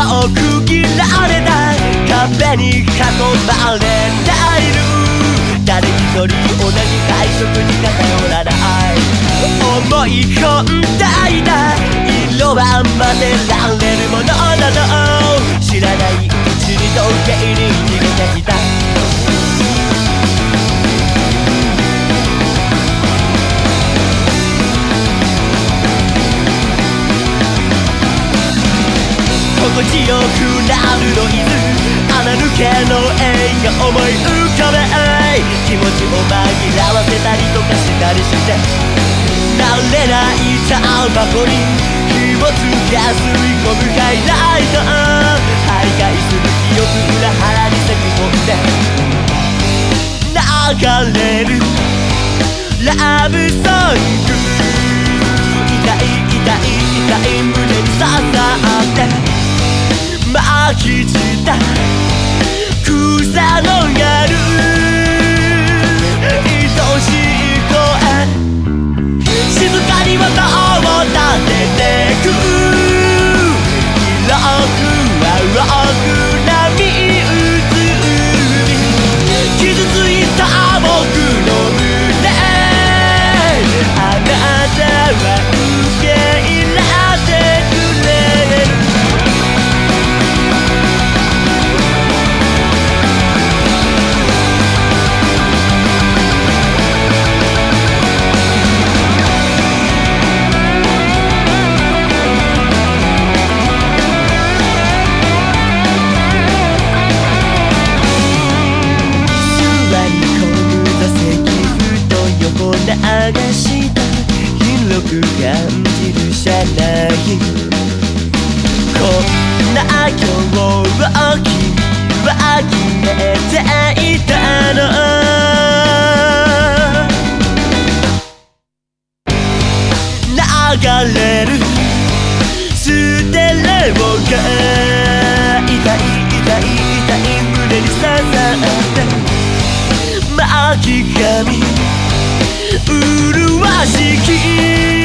を区切られな壁に囲まれている誰一人同じ会食に偏らない。思い込んだ色は混ぜられるもの。心地よくなるノイズ穴抜けの映画思い浮かべ気持ちを紛らわせたりとかしたりして慣れないタバコに火をつけ吸い込むハイライト徘徊する記憶裏腹にせき込んで流れるラブソング痛い痛い広く感じる車内。こんな今日を君は決めていたの。流れるステレオが痛い痛い痛い胸に刺さって。巻き髪麗しき